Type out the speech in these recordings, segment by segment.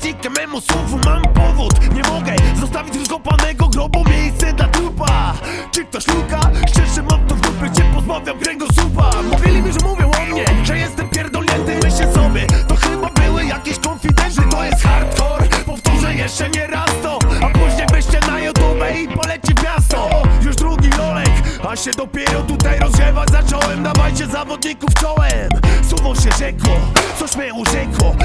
temu słowu mam powód. Nie mogę zostawić rozkopanego grobu Miejsce dla trupa. Czy ktoś luka? Szczerze mam to w dupie Cię pozbawiam kręgosłupa Mówili mi, że mówią o mnie Że jestem pierdolnięty. Myślę sobie To chyba były jakieś konfidenty. To jest hardcore Powtórzę jeszcze nie raz to. A później weźcie na YouTube i poleci w miasto. Już drugi Olek A się dopiero tutaj rozgrzewać zacząłem. Dawajcie zawodników czołem. Słowo się rzekło Coś mnie urzekło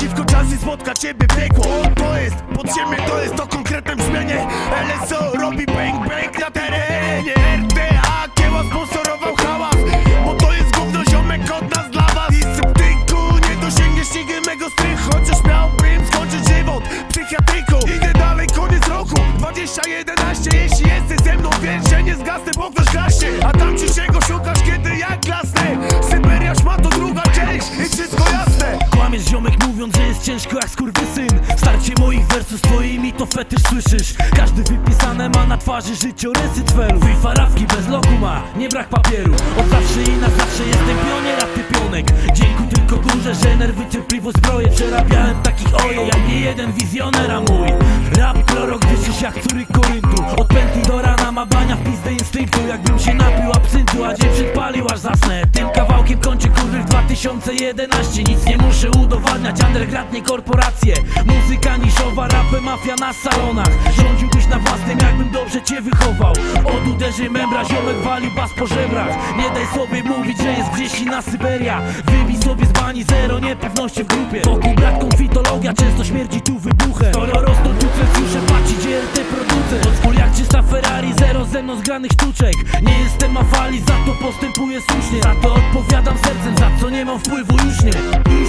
Przyszedł kurwa dziwko czas i spotka ciebie piekło. To jest podziemie, to jest to konkretne brzmienie. LSO robi bang bang na terenie. RTA kieła sponsorował hałas Bo to jest gówno ziomek od nas dla was. I sceptyku nie dosięgniesz nigdy mego strychu Chociaż miałbym skończyć żywot psychiatryku. Idę dalej, koniec roku 2011 Jeśli jesteś ze mną wiesz, że nie zgasnę, bo ktoś gaśnie ziomek mówiąc, że jest ciężko jak skurwysyn. Starcie moich wersów z twoimi to fetysz słyszysz. Każdy wypisane ma na twarzy życiorysy twelów I farawki bez loku ma, nie brak papieru. Od zawsze i na zawsze jestem pionier, a ty pionek. Dzięki tylko górze, że nerwy cierpliwość zbroję Przerabiałem takich ojo, jak nie jeden wizjoner, a mój. Rap prorok dyszysz jak córy koryntu. Od pętli do rana ma bania w pizdę instynktu. Jakbym się napił absyntu, a dzień przypalił aż zasnę 2011 Nic nie muszę udowadniać, underground nie korporacje Muzyka niszowa, rapy mafia na salonach. Rządziłbyś na własnym, jakbym dobrze cię wychował. Od uderzy membra, ziomek walił bas po żebrach. Nie daj sobie mówić, że jest gdzieś inna Syberia. Wybij sobie z bani zero niepewności w grupie. Wokół sztuczek. Nie jestem afali, za to postępuję słusznie. Za to odpowiadam sercem, za co nie mam wpływu już nie